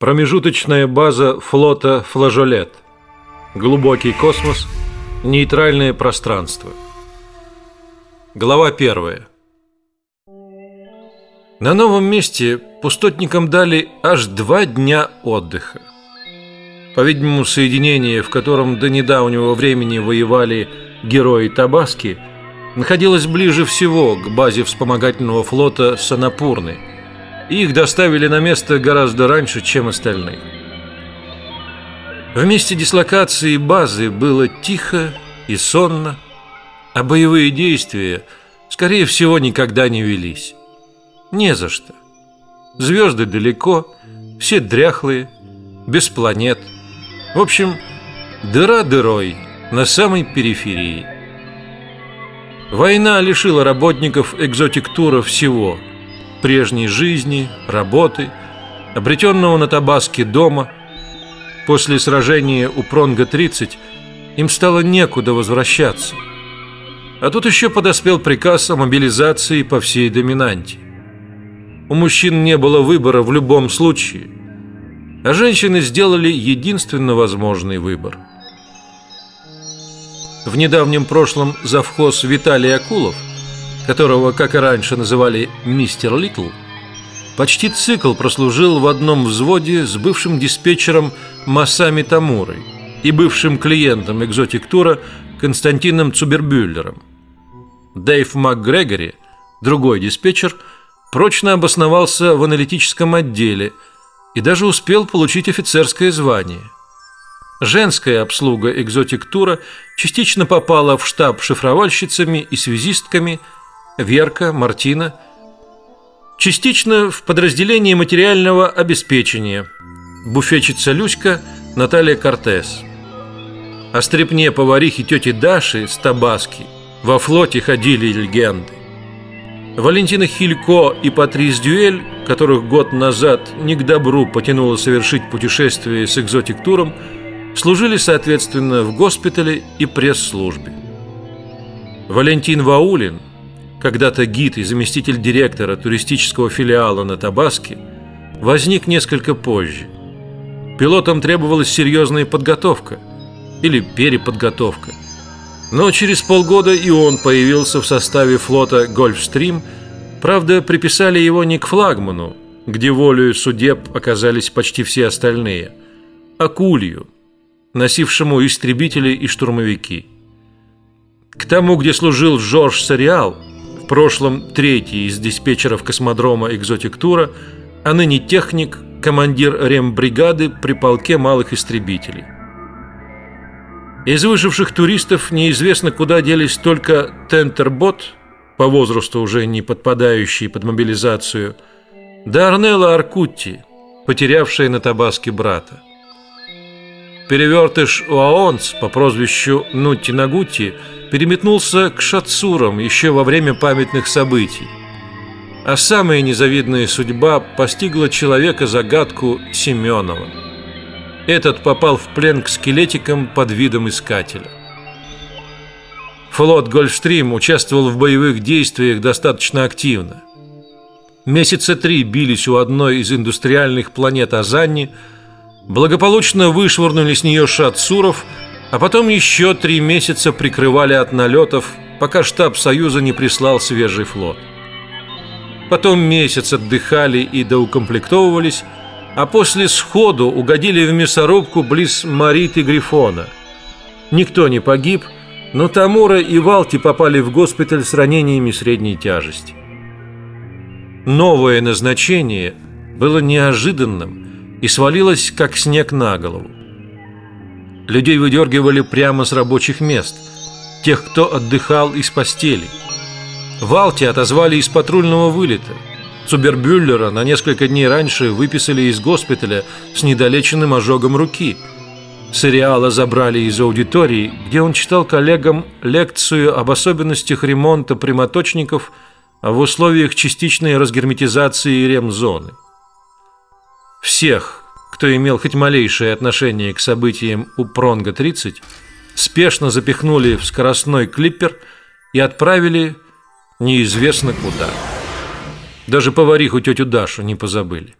Промежуточная база флота «Флажолет». Глубокий космос. Нейтральное пространство. Глава первая. На новом месте пустотникам дали аж два дня отдыха. По-видимому, соединение, в котором до недавнего времени воевали герои Табаски, находилось ближе всего к базе вспомогательного флота Санапурны – их доставили на место гораздо раньше, чем остальных. В месте дислокации базы было тихо и сонно, а боевые действия, скорее всего, никогда не велись. Не за что. Звезды далеко, все дряхлые, без планет. В общем, дыра дырой на самой периферии. Война лишила работников экзотиктура всего – прежней жизни, работы, обретенного на Табаске дома. После сражения у Пронга-30 им стало некуда возвращаться. А тут еще подоспел приказ о мобилизации по всей доминанте. У мужчин не было выбора в любом случае, а женщины сделали единственно возможный выбор. В недавнем прошлом завхоз Виталий Акулов – которого, как и раньше, называли «Мистер Литл», почти цикл прослужил в одном взводе с бывшим диспетчером Масами Тамурой и бывшим клиентом экзотик-тура Константином Цубербюллером. Дэйв МакГрегори, другой диспетчер, прочно обосновался в аналитическом отделе и даже успел получить офицерское звание. Женская обслуга экзотик-тура частично попала в штаб шифровальщицами и связистками – Верка, Мартина, частично в подразделении материального обеспечения, буфетчица Люська, Наталья Кортес. О стрепне поварихи тети Даши с Табаски во флоте ходили легенды. Валентина Хилько и Патрис Дюэль, которых год назад не к добру потянуло совершить путешествие с экзотик-туром, служили, соответственно, в госпитале и пресс-службе. Валентин Ваулин – когда-то гид и заместитель директора туристического филиала на Табаске, возник несколько позже. Пилотам требовалась серьезная подготовка или переподготовка. Но через полгода и он появился в составе флота «Гольфстрим», правда, приписали его не к флагману, где волею судеб оказались почти все остальные, а к улью, носившему истребители и штурмовики. К тому, где служил Жорж Сориал – прошлом третий из диспетчеров космодрома «Экзотик-тура», а ныне техник, командир рембригады при полке малых истребителей. Из выживших туристов неизвестно, куда делись только Тентербот, по возрасту уже не подпадающий под мобилизацию, да Арнелла Аркутти, потерявшая на Табаске брата. Перевертыш Уаонс по прозвищу Нутти Нагутти – переметнулся к Шатсурам еще во время памятных событий. А самая незавидная судьба постигла человека загадку Семенова. Этот попал в плен к скелетикам под видом искателя. Флот Гольфстрим участвовал в боевых действиях достаточно активно. Месяца три бились у одной из индустриальных планет Азанни, благополучно вышвырнули с нее шатсуров – а потом еще три месяца прикрывали от налетов, пока штаб Союза не прислал свежий флот. Потом месяц отдыхали и доукомплектовывались, а после сходу угодили в мясорубку близ Мариты Грифона. Никто не погиб, но Тамура и Валти попали в госпиталь с ранениями средней тяжести. Новое назначение было неожиданным и свалилось как снег на голову. Людей выдергивали прямо с рабочих мест, тех, кто отдыхал из постели. Валти отозвали из патрульного вылета. Цубербюллера на несколько дней раньше выписали из госпиталя с недолеченным ожогом руки. Сериала забрали из аудитории, где он читал коллегам лекцию об особенностях ремонта прямоточников в условиях частичной разгерметизации ремзоны. Всех, кто имел хоть малейшее отношение к событиям у Пронга-30, спешно запихнули в скоростной клиппер и отправили неизвестно куда. Даже повариху тетю Дашу не позабыли.